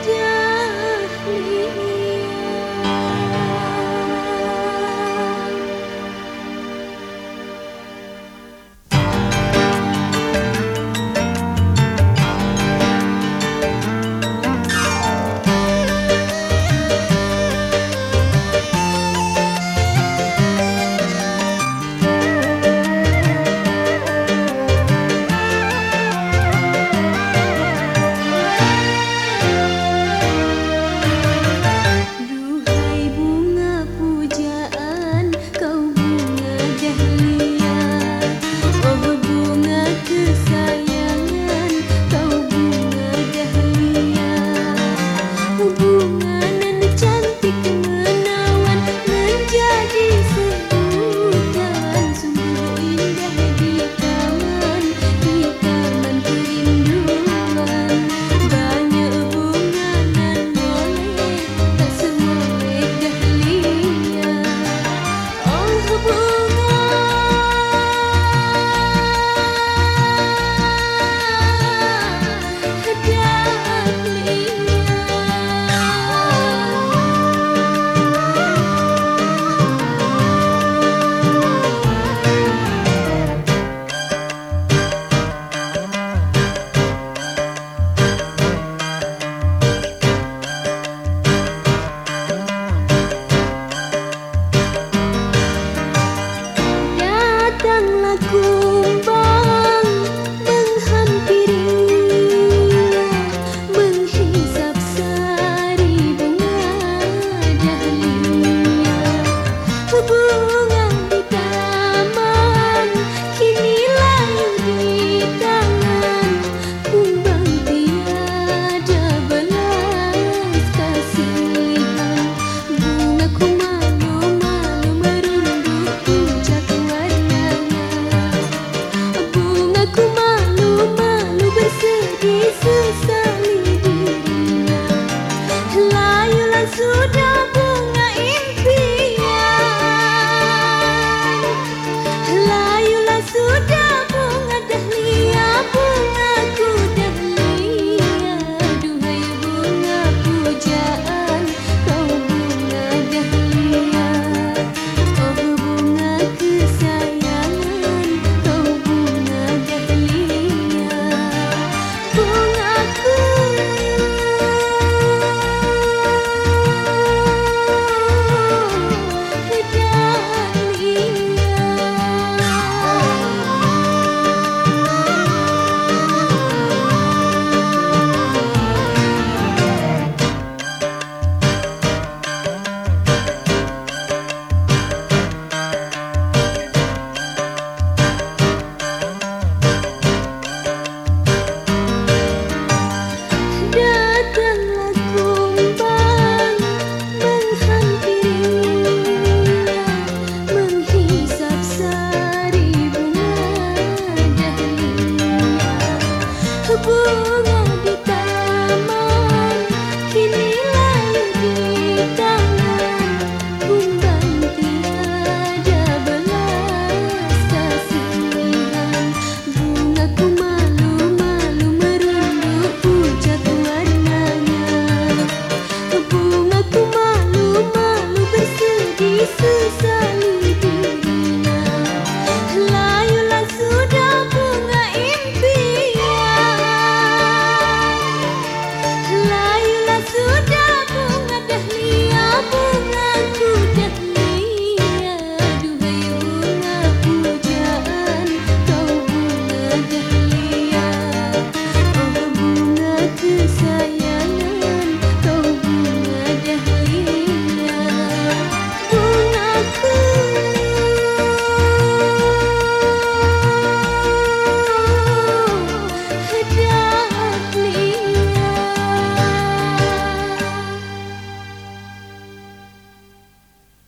day. pick